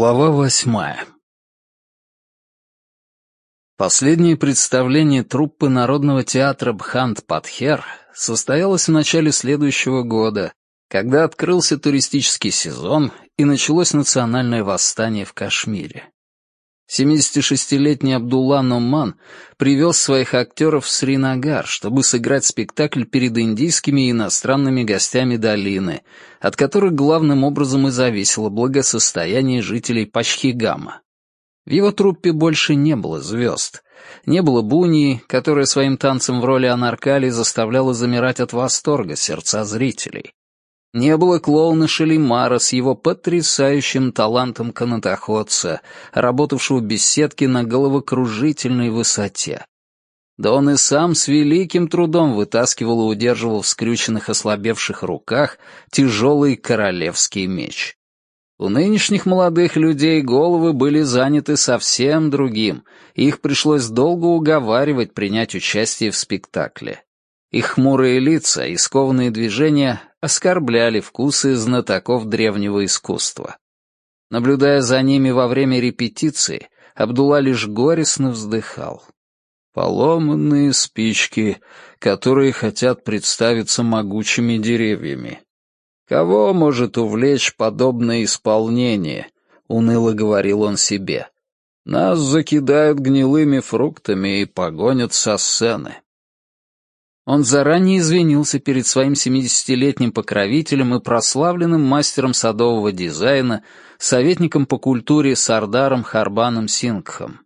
Глава восьмая Последнее представление труппы Народного театра Бхант-Патхер состоялось в начале следующего года, когда открылся туристический сезон и началось национальное восстание в Кашмире. 76-летний Абдулла Номан привез своих актеров в Сринагар, чтобы сыграть спектакль перед индийскими и иностранными гостями долины, от которых главным образом и зависело благосостояние жителей Пачхигама. В его труппе больше не было звезд. Не было Бунии, которая своим танцем в роли Анаркали заставляла замирать от восторга сердца зрителей. Не было клоуна Шелимара с его потрясающим талантом канатоходца, работавшего без сетки на головокружительной высоте. Да он и сам с великим трудом вытаскивал и удерживал в скрюченных ослабевших руках тяжелый королевский меч. У нынешних молодых людей головы были заняты совсем другим, их пришлось долго уговаривать принять участие в спектакле. Их хмурые лица и скованные движения оскорбляли вкусы знатоков древнего искусства. Наблюдая за ними во время репетиции, Абдулла лишь горестно вздыхал. Поломанные спички, которые хотят представиться могучими деревьями. Кого может увлечь подобное исполнение? Уныло говорил он себе. Нас закидают гнилыми фруктами и погонят со сцены. Он заранее извинился перед своим 70-летним покровителем и прославленным мастером садового дизайна, советником по культуре Сардаром Харбаном Сингхом.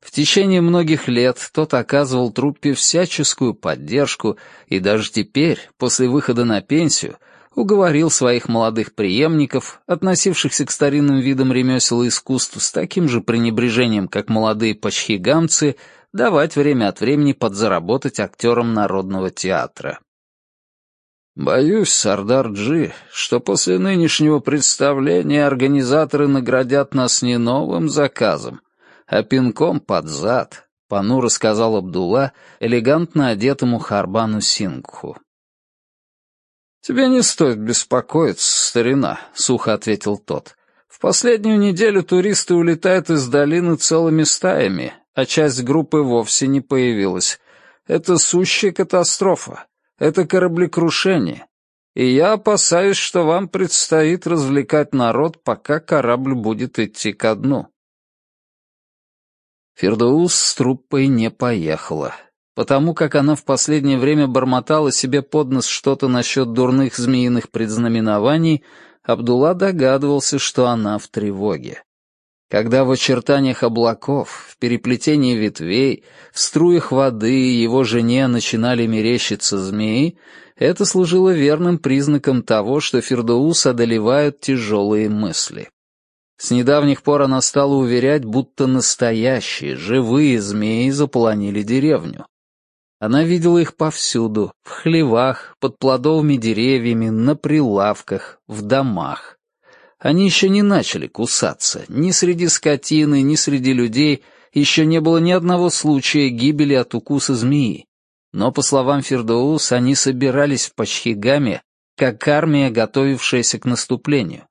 В течение многих лет тот оказывал труппе всяческую поддержку и даже теперь, после выхода на пенсию, уговорил своих молодых преемников, относившихся к старинным видам ремесел и искусств с таким же пренебрежением, как молодые почхигамцы, давать время от времени подзаработать актерам Народного театра. Боюсь, Сардар-Джи, что после нынешнего представления организаторы наградят нас не новым заказом, а пинком под зад, — понуро сказал Абдулла, элегантно одетому Харбану Сингху. «Тебе не стоит беспокоиться, старина», — сухо ответил тот. «В последнюю неделю туристы улетают из долины целыми стаями, а часть группы вовсе не появилась. Это сущая катастрофа. Это кораблекрушение. И я опасаюсь, что вам предстоит развлекать народ, пока корабль будет идти ко дну. Фердоус с труппой не поехала, потому как она в последнее время бормотала себе под нос что-то насчет дурных змеиных предзнаменований, Абдулла догадывался, что она в тревоге когда в очертаниях облаков, в переплетении ветвей, в струях воды его жене начинали мерещиться змеи, это служило верным признаком того, что Фердоус одолевают тяжелые мысли. С недавних пор она стала уверять, будто настоящие, живые змеи заполонили деревню. Она видела их повсюду, в хлевах, под плодовыми деревьями, на прилавках, в домах. Они еще не начали кусаться. Ни среди скотины, ни среди людей еще не было ни одного случая гибели от укуса змеи. Но, по словам Фердоус, они собирались в Пачхигаме, как армия, готовившаяся к наступлению.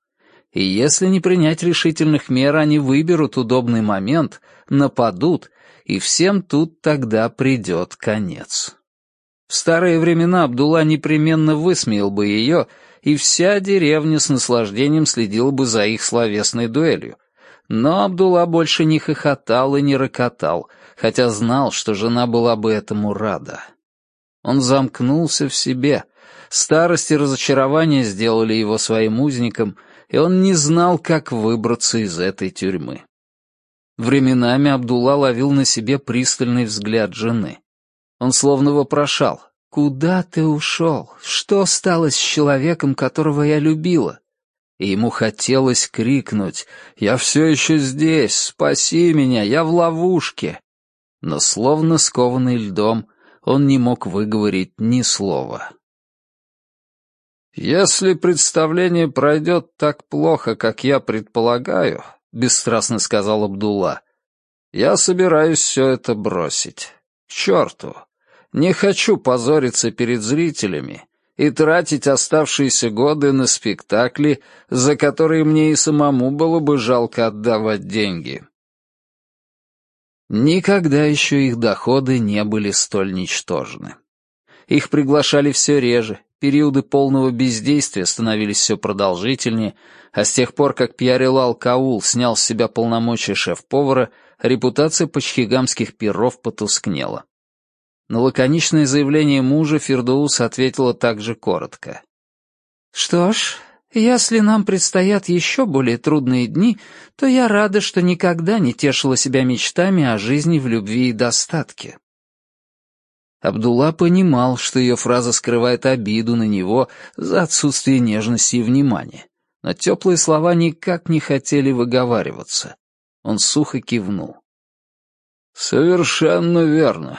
И если не принять решительных мер, они выберут удобный момент, нападут, и всем тут тогда придет конец. В старые времена Абдулла непременно высмеял бы ее, и вся деревня с наслаждением следила бы за их словесной дуэлью. Но Абдулла больше не хохотал и не рокотал, хотя знал, что жена была бы этому рада. Он замкнулся в себе. Старость и разочарование сделали его своим узником, и он не знал, как выбраться из этой тюрьмы. Временами Абдулла ловил на себе пристальный взгляд жены. Он словно вопрошал, «Куда ты ушел? Что стало с человеком, которого я любила?» И ему хотелось крикнуть «Я все еще здесь! Спаси меня! Я в ловушке!» Но словно скованный льдом, он не мог выговорить ни слова. «Если представление пройдет так плохо, как я предполагаю», — бесстрастно сказал Абдулла, — «я собираюсь все это бросить. К черту! Не хочу позориться перед зрителями и тратить оставшиеся годы на спектакли, за которые мне и самому было бы жалко отдавать деньги. Никогда еще их доходы не были столь ничтожны. Их приглашали все реже, периоды полного бездействия становились все продолжительнее, а с тех пор, как Пьярилал Каул снял с себя полномочия шеф-повара, репутация почхигамских перов потускнела. На лаконичное заявление мужа Фердоус ответила также коротко. «Что ж, если нам предстоят еще более трудные дни, то я рада, что никогда не тешила себя мечтами о жизни в любви и достатке». Абдулла понимал, что ее фраза скрывает обиду на него за отсутствие нежности и внимания, но теплые слова никак не хотели выговариваться. Он сухо кивнул. «Совершенно верно.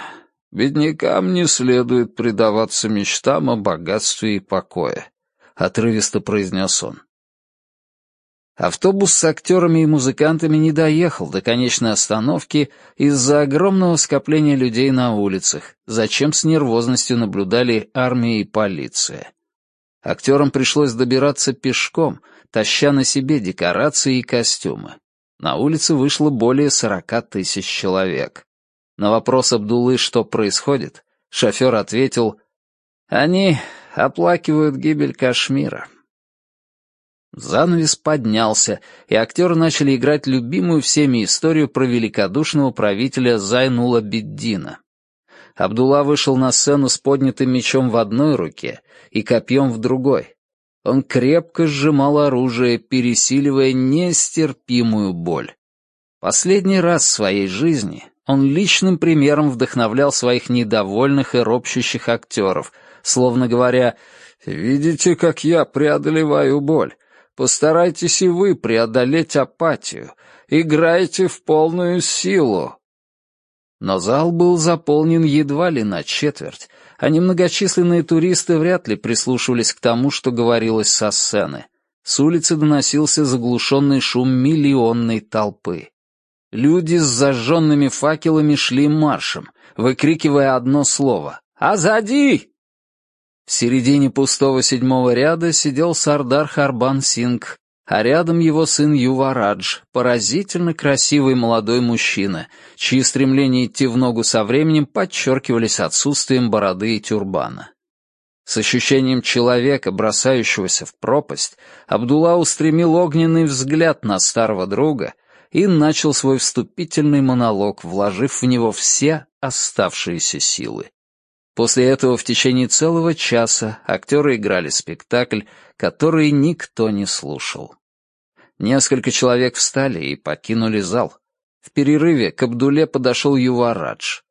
Беднякам не следует предаваться мечтам о богатстве и покое», — отрывисто произнес он. Автобус с актерами и музыкантами не доехал до конечной остановки из-за огромного скопления людей на улицах, зачем с нервозностью наблюдали армия и полиция. Актерам пришлось добираться пешком, таща на себе декорации и костюмы. На улице вышло более сорока тысяч человек. На вопрос Абдулы, что происходит, шофер ответил, «Они оплакивают гибель Кашмира». Занавес поднялся, и актеры начали играть любимую всеми историю про великодушного правителя Зайнула Биддина. Абдулла вышел на сцену с поднятым мечом в одной руке и копьем в другой. Он крепко сжимал оружие, пересиливая нестерпимую боль. Последний раз в своей жизни он личным примером вдохновлял своих недовольных и ропщущих актеров, словно говоря «Видите, как я преодолеваю боль? Постарайтесь и вы преодолеть апатию. Играйте в полную силу». Но зал был заполнен едва ли на четверть, а немногочисленные туристы вряд ли прислушивались к тому, что говорилось со сцены. С улицы доносился заглушенный шум миллионной толпы. Люди с зажженными факелами шли маршем, выкрикивая одно слово «Азади!». В середине пустого седьмого ряда сидел Сардар Харбан Синг, а рядом его сын Юварадж, поразительно красивый молодой мужчина, чьи стремления идти в ногу со временем подчеркивались отсутствием бороды и тюрбана. С ощущением человека, бросающегося в пропасть, Абдулла устремил огненный взгляд на старого друга и начал свой вступительный монолог, вложив в него все оставшиеся силы. После этого в течение целого часа актеры играли спектакль, который никто не слушал. Несколько человек встали и покинули зал. В перерыве к Абдуле подошел Юварадж.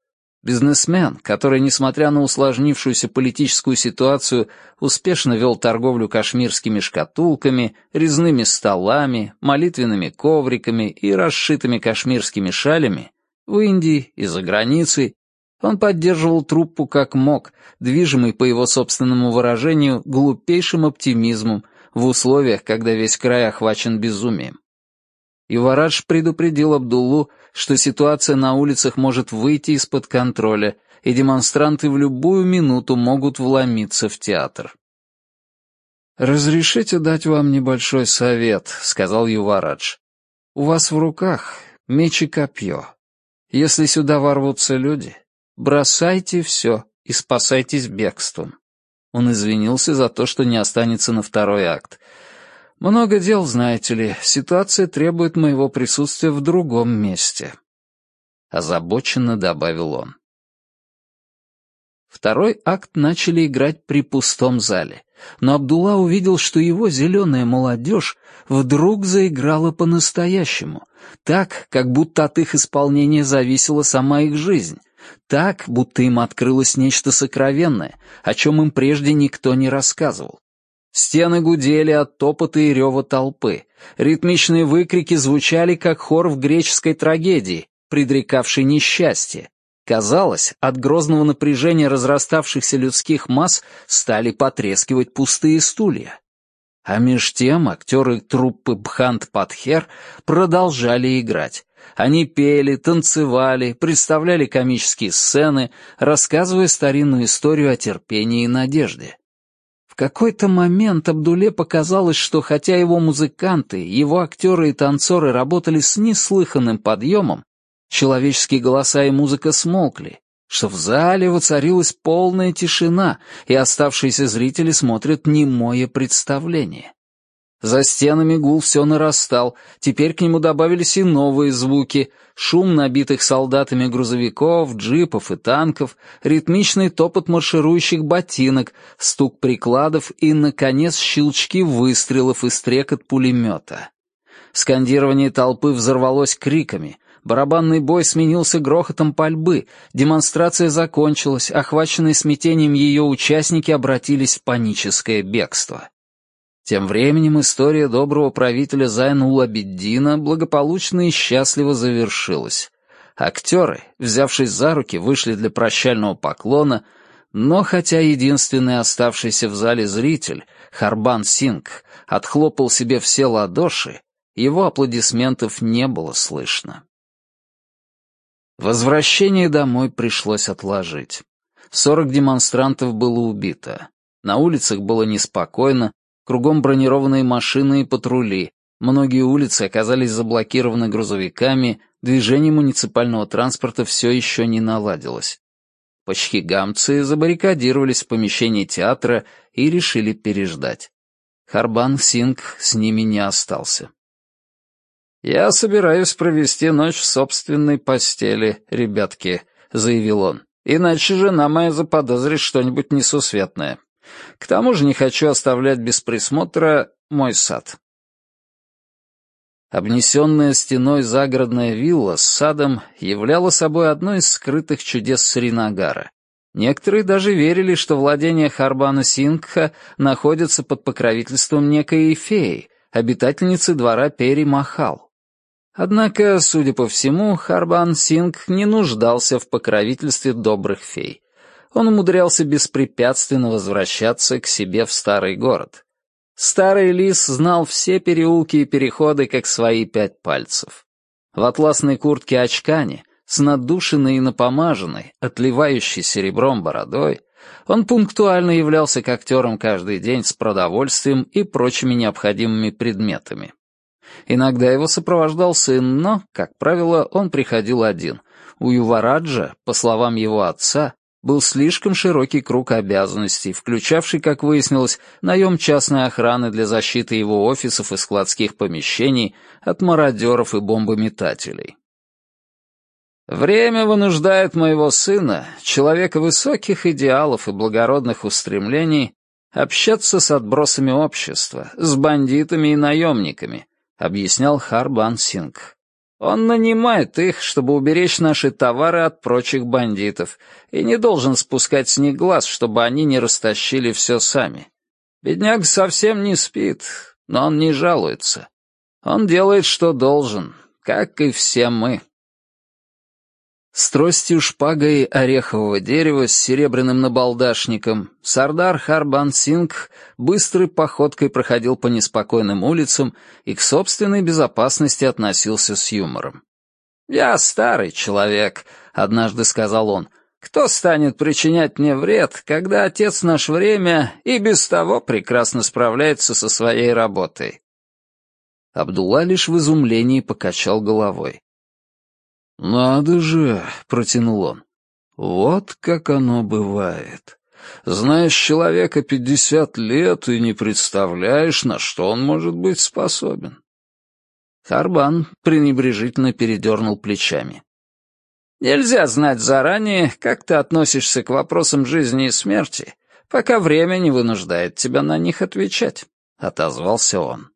Бизнесмен, который, несмотря на усложнившуюся политическую ситуацию, успешно вел торговлю кашмирскими шкатулками, резными столами, молитвенными ковриками и расшитыми кашмирскими шалями, в Индии и за границей, он поддерживал труппу как мог, движимый, по его собственному выражению, глупейшим оптимизмом, в условиях, когда весь край охвачен безумием. Иварадж предупредил Абдуллу, что ситуация на улицах может выйти из-под контроля, и демонстранты в любую минуту могут вломиться в театр. «Разрешите дать вам небольшой совет», — сказал Юварадж. «У вас в руках меч и копье. Если сюда ворвутся люди, бросайте все и спасайтесь бегством. Он извинился за то, что не останется на второй акт. «Много дел, знаете ли. Ситуация требует моего присутствия в другом месте». Озабоченно добавил он. Второй акт начали играть при пустом зале, но Абдулла увидел, что его зеленая молодежь вдруг заиграла по-настоящему, так, как будто от их исполнения зависела сама их жизнь, так, будто им открылось нечто сокровенное, о чем им прежде никто не рассказывал. Стены гудели от топота и рева толпы. Ритмичные выкрики звучали, как хор в греческой трагедии, предрекавшей несчастье. Казалось, от грозного напряжения разраставшихся людских масс стали потрескивать пустые стулья. А меж тем актеры труппы Бхант Патхер продолжали играть. Они пели, танцевали, представляли комические сцены, рассказывая старинную историю о терпении и надежде. какой-то момент Абдуле показалось, что хотя его музыканты, его актеры и танцоры работали с неслыханным подъемом, человеческие голоса и музыка смолкли, что в зале воцарилась полная тишина, и оставшиеся зрители смотрят немое представление. За стенами гул все нарастал, теперь к нему добавились и новые звуки — шум набитых солдатами грузовиков, джипов и танков, ритмичный топот марширующих ботинок, стук прикладов и, наконец, щелчки выстрелов и стрекот пулемета. Скандирование толпы взорвалось криками, барабанный бой сменился грохотом пальбы, демонстрация закончилась, охваченные смятением ее участники обратились в паническое бегство. Тем временем история доброго правителя Зайнула Беддина благополучно и счастливо завершилась. Актеры, взявшись за руки, вышли для прощального поклона, но хотя единственный оставшийся в зале зритель, Харбан Синг, отхлопал себе все ладоши, его аплодисментов не было слышно. Возвращение домой пришлось отложить. Сорок демонстрантов было убито. На улицах было неспокойно, Кругом бронированные машины и патрули. Многие улицы оказались заблокированы грузовиками, движение муниципального транспорта все еще не наладилось. Почхигамцы забаррикадировались в помещении театра и решили переждать. Харбан Синг с ними не остался. «Я собираюсь провести ночь в собственной постели, ребятки», — заявил он. «Иначе жена моя заподозрит что-нибудь несусветное. К тому же не хочу оставлять без присмотра мой сад. Обнесенная стеной загородная вилла с садом являла собой одно из скрытых чудес Сринагара. Некоторые даже верили, что владения Харбана Сингха находятся под покровительством некой феи, обитательницы двора Пери Махал. Однако, судя по всему, Харбан Сингх не нуждался в покровительстве добрых фей он умудрялся беспрепятственно возвращаться к себе в старый город. Старый лис знал все переулки и переходы, как свои пять пальцев. В атласной куртке очкане, с надушенной и напомаженной, отливающей серебром бородой, он пунктуально являлся к актерам каждый день с продовольствием и прочими необходимыми предметами. Иногда его сопровождал сын, но, как правило, он приходил один. У Ювараджа, по словам его отца, был слишком широкий круг обязанностей, включавший, как выяснилось, наем частной охраны для защиты его офисов и складских помещений от мародеров и бомбометателей. «Время вынуждает моего сына, человека высоких идеалов и благородных устремлений, общаться с отбросами общества, с бандитами и наемниками», объяснял Харбан Синг. Он нанимает их, чтобы уберечь наши товары от прочих бандитов, и не должен спускать с них глаз, чтобы они не растащили все сами. Бедняк совсем не спит, но он не жалуется. Он делает, что должен, как и все мы. С тростью шпагой орехового дерева с серебряным набалдашником Сардар Харбан Синг быстрой походкой проходил по неспокойным улицам и к собственной безопасности относился с юмором. «Я старый человек», — однажды сказал он. «Кто станет причинять мне вред, когда отец наш время и без того прекрасно справляется со своей работой?» Абдулла лишь в изумлении покачал головой. «Надо же!» — протянул он. «Вот как оно бывает. Знаешь человека пятьдесят лет и не представляешь, на что он может быть способен». Харбан пренебрежительно передернул плечами. «Нельзя знать заранее, как ты относишься к вопросам жизни и смерти, пока время не вынуждает тебя на них отвечать», — отозвался он.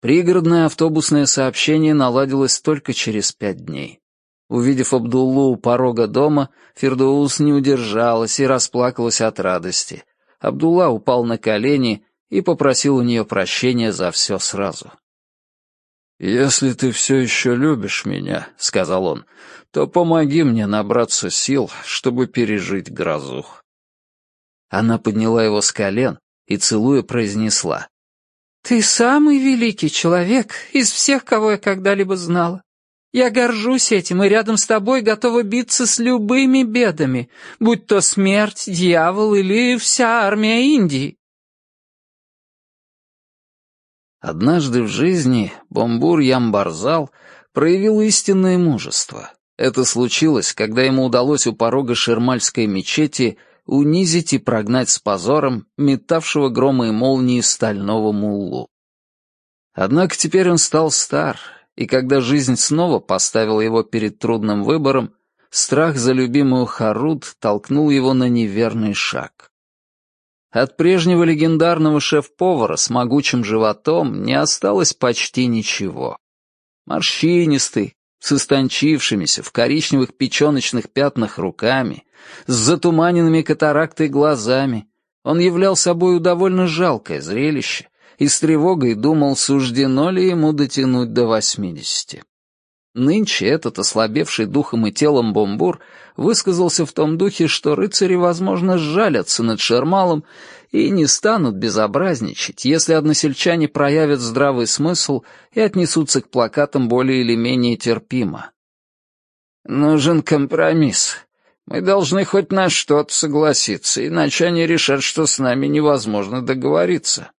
Пригородное автобусное сообщение наладилось только через пять дней. Увидев Абдуллу у порога дома, Фердоус не удержалась и расплакалась от радости. Абдулла упал на колени и попросил у нее прощения за все сразу. «Если ты все еще любишь меня», — сказал он, — «то помоги мне набраться сил, чтобы пережить грозу». Она подняла его с колен и, целуя, произнесла. «Ты самый великий человек из всех, кого я когда-либо знала. Я горжусь этим и рядом с тобой готова биться с любыми бедами, будь то смерть, дьявол или вся армия Индии». Однажды в жизни Бомбур Ямбарзал проявил истинное мужество. Это случилось, когда ему удалось у порога Шермальской мечети унизить и прогнать с позором метавшего грома и молнии стального муллу. Однако теперь он стал стар, и когда жизнь снова поставила его перед трудным выбором, страх за любимую Харуд толкнул его на неверный шаг. От прежнего легендарного шеф-повара с могучим животом не осталось почти ничего. Морщинистый, с истончившимися в коричневых печеночных пятнах руками, с затуманенными катарактой глазами, он являл собой довольно жалкое зрелище и с тревогой думал, суждено ли ему дотянуть до восьмидесяти. Нынче этот ослабевший духом и телом бомбур высказался в том духе, что рыцари, возможно, сжалятся над Шермалом и не станут безобразничать, если односельчане проявят здравый смысл и отнесутся к плакатам более или менее терпимо. «Нужен компромисс. Мы должны хоть на что-то согласиться, иначе они решат, что с нами невозможно договориться»,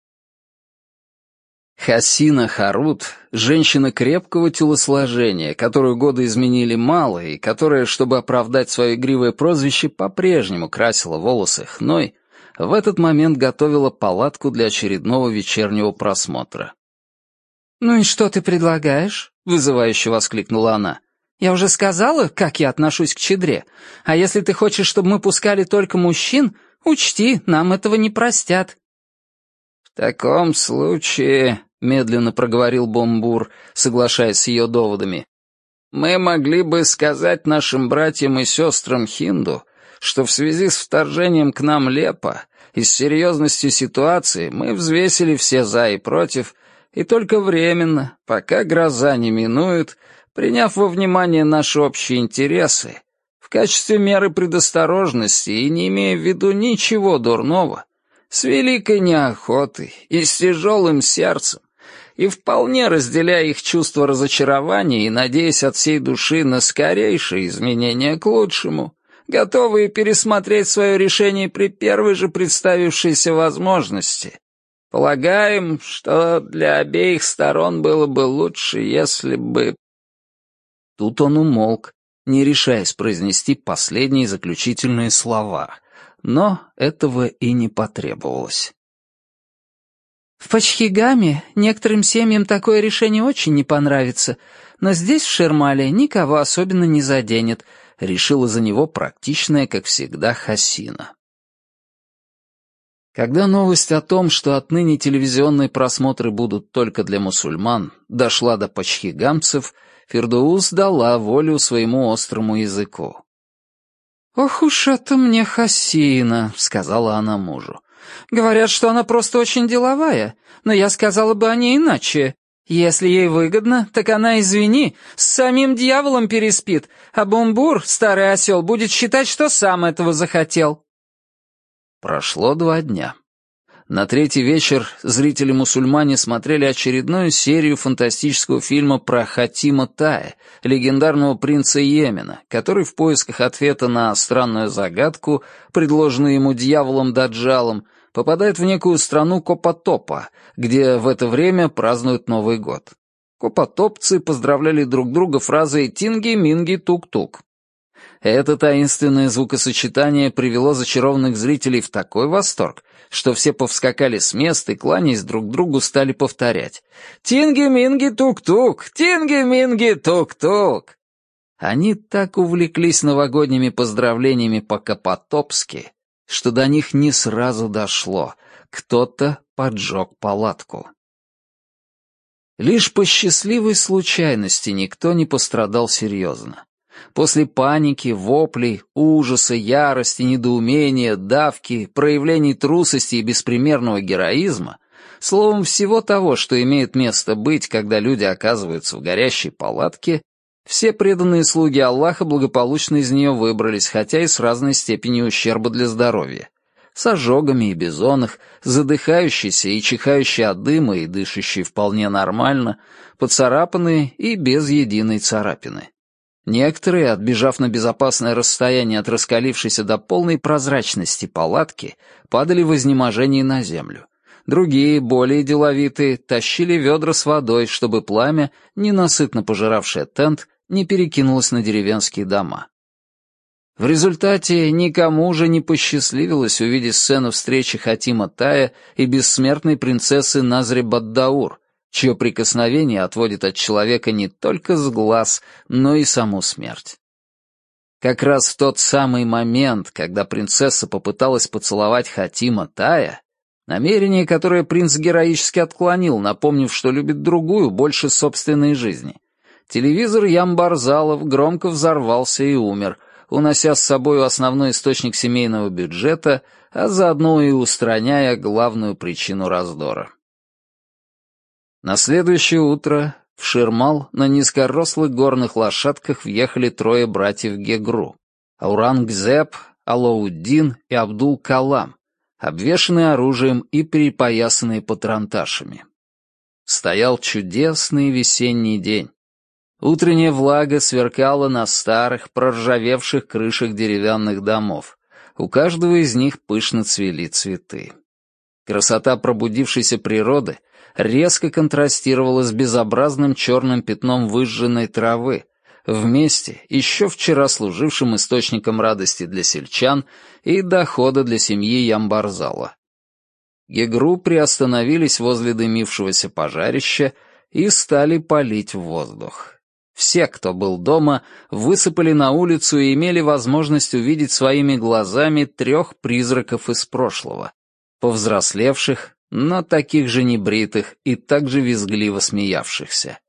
Хасина Харут, женщина крепкого телосложения, которую годы изменили мало и которая, чтобы оправдать свое игривое прозвище, по-прежнему красила волосы хной, в этот момент готовила палатку для очередного вечернего просмотра. «Ну и что ты предлагаешь?» — вызывающе воскликнула она. «Я уже сказала, как я отношусь к чедре. А если ты хочешь, чтобы мы пускали только мужчин, учти, нам этого не простят». «В таком случае — медленно проговорил Бомбур, соглашаясь с ее доводами. «Мы могли бы сказать нашим братьям и сестрам Хинду, что в связи с вторжением к нам Лепа и с серьезностью ситуации мы взвесили все «за» и «против», и только временно, пока гроза не минует, приняв во внимание наши общие интересы, в качестве меры предосторожности и не имея в виду ничего дурного, с великой неохотой и с тяжелым сердцем, и вполне разделяя их чувство разочарования и надеясь от всей души на скорейшие изменения к лучшему, готовые пересмотреть свое решение при первой же представившейся возможности. Полагаем, что для обеих сторон было бы лучше, если бы...» Тут он умолк, не решаясь произнести последние заключительные слова, но этого и не потребовалось. В Пачхигаме некоторым семьям такое решение очень не понравится, но здесь, в Шермале, никого особенно не заденет, решила за него практичная, как всегда, Хасина. Когда новость о том, что отныне телевизионные просмотры будут только для мусульман, дошла до пачхигамцев, Фердоус дала волю своему острому языку. «Ох уж это мне Хасина», — сказала она мужу. Говорят, что она просто очень деловая, но я сказала бы о ней иначе. Если ей выгодно, так она, извини, с самим дьяволом переспит, а Бумбур, старый осел, будет считать, что сам этого захотел». Прошло два дня. На третий вечер зрители-мусульмане смотрели очередную серию фантастического фильма про Хатима Тая, легендарного принца Йемена, который в поисках ответа на странную загадку, предложенную ему дьяволом Даджалом, попадает в некую страну Копотопа, где в это время празднуют Новый год. Копотопцы поздравляли друг друга фразой «Тинги-минги-тук-тук». Это таинственное звукосочетание привело зачарованных зрителей в такой восторг, что все повскакали с места и, кланяясь друг другу, стали повторять «Тинги-минги-тук-тук! Тинги-минги-тук-тук!» Они так увлеклись новогодними поздравлениями по-капотопски, что до них не сразу дошло. Кто-то поджег палатку. Лишь по счастливой случайности никто не пострадал серьезно. После паники, воплей, ужаса, ярости, недоумения, давки, проявлений трусости и беспримерного героизма, словом, всего того, что имеет место быть, когда люди оказываются в горящей палатке, все преданные слуги Аллаха благополучно из нее выбрались, хотя и с разной степенью ущерба для здоровья. с ожогами и бизонах, задыхающийся и чихающий от дыма и дышащий вполне нормально, поцарапанные и без единой царапины. Некоторые, отбежав на безопасное расстояние от раскалившейся до полной прозрачности палатки, падали в изнеможении на землю. Другие, более деловитые, тащили ведра с водой, чтобы пламя, ненасытно пожиравшее тент, не перекинулось на деревенские дома. В результате никому уже не посчастливилось увидеть сцену встречи Хатима Тая и бессмертной принцессы Назри Баддаур, чье прикосновение отводит от человека не только с глаз, но и саму смерть. Как раз в тот самый момент, когда принцесса попыталась поцеловать Хатима Тая, намерение, которое принц героически отклонил, напомнив, что любит другую больше собственной жизни, телевизор Ямбарзалов громко взорвался и умер, унося с собой основной источник семейного бюджета, а заодно и устраняя главную причину раздора. На следующее утро в Ширмал на низкорослых горных лошадках въехали трое братьев Гегру — Аурангзеб, Алоуддин и Абдул-Калам, обвешанные оружием и перепоясанные патронташами. Стоял чудесный весенний день. Утренняя влага сверкала на старых, проржавевших крышах деревянных домов. У каждого из них пышно цвели цветы. Красота пробудившейся природы резко контрастировала с безобразным черным пятном выжженной травы, вместе еще вчера служившим источником радости для сельчан и дохода для семьи Ямбарзала. Гегру приостановились возле дымившегося пожарища и стали палить в воздух. Все, кто был дома, высыпали на улицу и имели возможность увидеть своими глазами трех призраков из прошлого, повзрослевших, но таких же небритых и так же визгливо смеявшихся.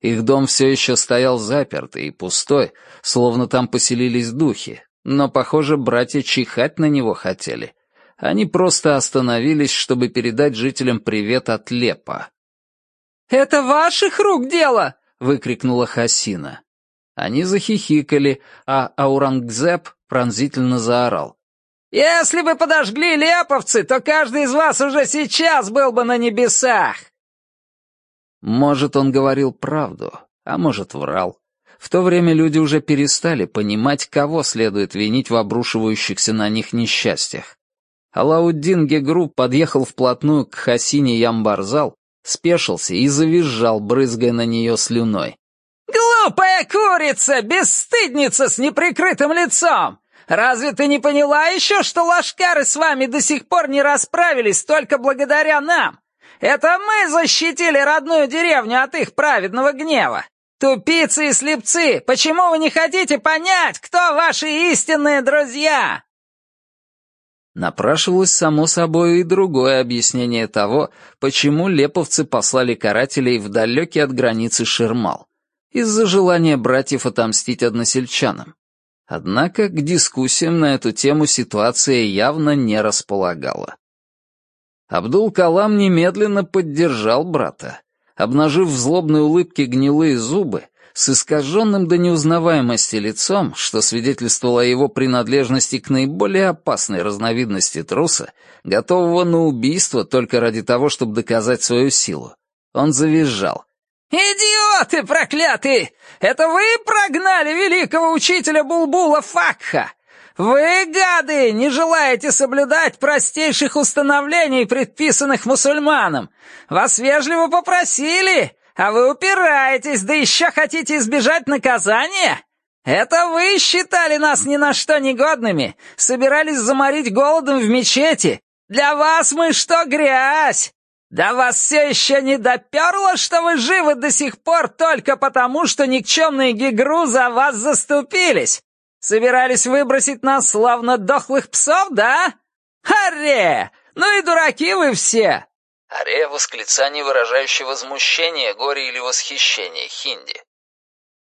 Их дом все еще стоял запертый и пустой, словно там поселились духи, но, похоже, братья чихать на него хотели. Они просто остановились, чтобы передать жителям привет от Лепа. «Это ваших рук дело!» — выкрикнула Хасина. Они захихикали, а Аурангзеб пронзительно заорал. Если бы подожгли леповцы, то каждый из вас уже сейчас был бы на небесах!» Может, он говорил правду, а может, врал. В то время люди уже перестали понимать, кого следует винить в обрушивающихся на них несчастьях. Алауддин Гегру подъехал вплотную к Хасине Ямбарзал, спешился и завизжал, брызгая на нее слюной. «Глупая курица! Бесстыдница с неприкрытым лицом! Разве ты не поняла еще, что лошкары с вами до сих пор не расправились только благодаря нам? Это мы защитили родную деревню от их праведного гнева. Тупицы и слепцы, почему вы не хотите понять, кто ваши истинные друзья?» Напрашивалось, само собой, и другое объяснение того, почему леповцы послали карателей в далекий от границы Шермал, из-за желания братьев отомстить односельчанам. Однако к дискуссиям на эту тему ситуация явно не располагала. Абдул-Калам немедленно поддержал брата. Обнажив в злобной улыбке гнилые зубы, с искаженным до неузнаваемости лицом, что свидетельствовало о его принадлежности к наиболее опасной разновидности труса, готового на убийство только ради того, чтобы доказать свою силу, он завизжал. «Идиоты проклятые! Это вы прогнали великого учителя Булбула Факха! Вы, гады, не желаете соблюдать простейших установлений, предписанных мусульманам! Вас вежливо попросили, а вы упираетесь, да еще хотите избежать наказания? Это вы считали нас ни на что негодными, собирались заморить голодом в мечети. Для вас мы что, грязь? «Да вас все еще не доперло, что вы живы до сих пор только потому, что никчемные гигру за вас заступились? Собирались выбросить нас, славно дохлых псов, да? Аре! Ну и дураки вы все!» Аре — восклицание, выражающее возмущение, горе или восхищение, хинди.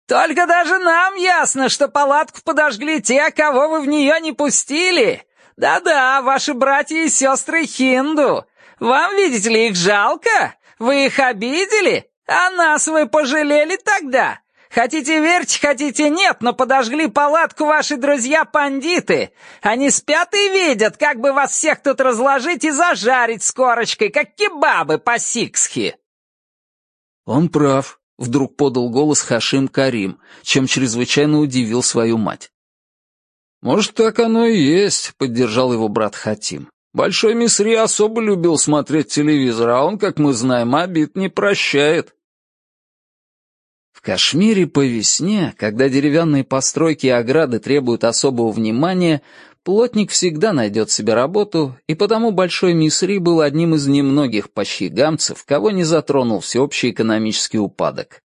«Только даже нам ясно, что палатку подожгли те, кого вы в нее не пустили. Да-да, ваши братья и сестры хинду, вам, видите ли, их жалко? Вы их обидели? А нас вы пожалели тогда? Хотите верьте, хотите нет, но подожгли палатку ваши друзья-пандиты. Они спят и видят, как бы вас всех тут разложить и зажарить с корочкой, как кебабы по-сикски». «Он прав», — вдруг подал голос Хашим Карим, чем чрезвычайно удивил свою мать. «Может, так оно и есть», — поддержал его брат Хатим. «Большой Мисри особо любил смотреть телевизор, а он, как мы знаем, обид не прощает». В Кашмире по весне, когда деревянные постройки и ограды требуют особого внимания, плотник всегда найдет себе работу, и потому Большой Мисри был одним из немногих пащигамцев, кого не затронул всеобщий экономический упадок.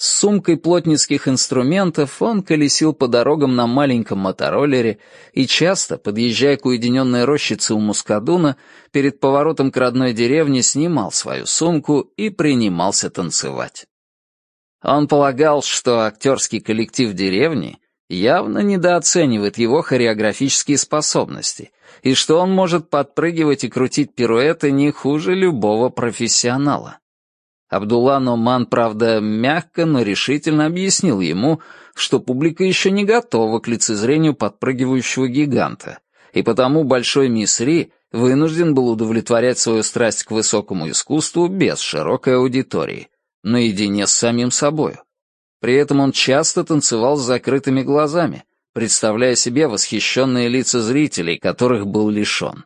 С сумкой плотницких инструментов он колесил по дорогам на маленьком мотороллере и часто, подъезжая к уединенной рощице у Мускадуна, перед поворотом к родной деревне снимал свою сумку и принимался танцевать. Он полагал, что актерский коллектив деревни явно недооценивает его хореографические способности, и что он может подпрыгивать и крутить пируэты не хуже любого профессионала. Абдулла Номан, правда, мягко, но решительно объяснил ему, что публика еще не готова к лицезрению подпрыгивающего гиганта, и потому Большой Мисри вынужден был удовлетворять свою страсть к высокому искусству без широкой аудитории, наедине с самим собою. При этом он часто танцевал с закрытыми глазами, представляя себе восхищенные лица зрителей, которых был лишен.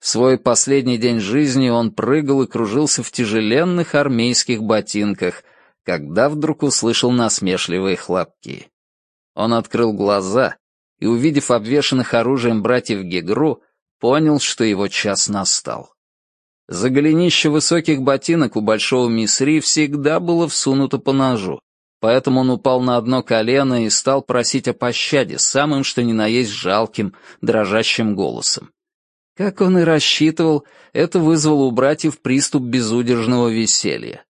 Свой последний день жизни он прыгал и кружился в тяжеленных армейских ботинках, когда вдруг услышал насмешливые хлопки. Он открыл глаза и, увидев обвешанных оружием братьев Гегру, понял, что его час настал. За голенище высоких ботинок у большого мисри всегда было всунуто по ножу, поэтому он упал на одно колено и стал просить о пощаде самым что ни на есть жалким, дрожащим голосом. Как он и рассчитывал, это вызвало у братьев приступ безудержного веселья.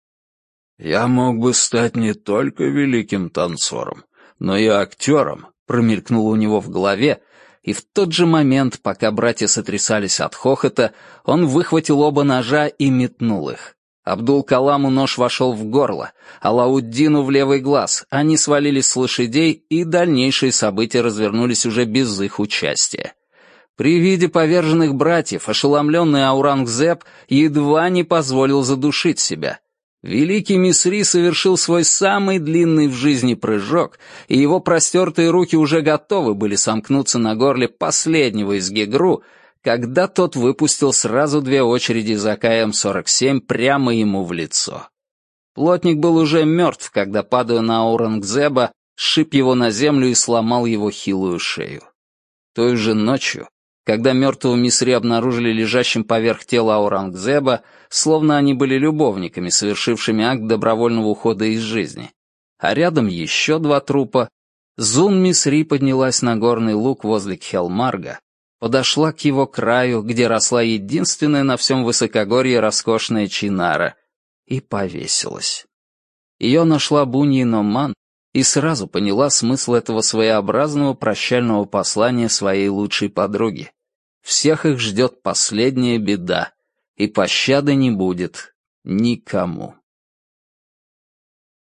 «Я мог бы стать не только великим танцором, но и актером», промелькнуло у него в голове, и в тот же момент, пока братья сотрясались от хохота, он выхватил оба ножа и метнул их. Абдул-Каламу нож вошел в горло, а Лауддину в левый глаз. Они свалились с лошадей, и дальнейшие события развернулись уже без их участия. При виде поверженных братьев ошеломленный Аурангзеб едва не позволил задушить себя. Великий Мисри совершил свой самый длинный в жизни прыжок, и его простертые руки уже готовы были сомкнуться на горле последнего из Гегру, когда тот выпустил сразу две очереди из АКМ-47 прямо ему в лицо. Плотник был уже мертв, когда, падая на Аурангзеба, сшиб его на землю и сломал его хилую шею. Той же ночью когда мертвого Мисри обнаружили лежащим поверх тела Аурангзеба, словно они были любовниками, совершившими акт добровольного ухода из жизни. А рядом еще два трупа. Зун Мисри поднялась на горный луг возле Кхелмарга, подошла к его краю, где росла единственная на всем высокогорье роскошная чинара, и повесилась. Ее нашла Буньи Номан и сразу поняла смысл этого своеобразного прощального послания своей лучшей подруги. Всех их ждет последняя беда, и пощады не будет никому.